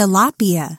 tilapia.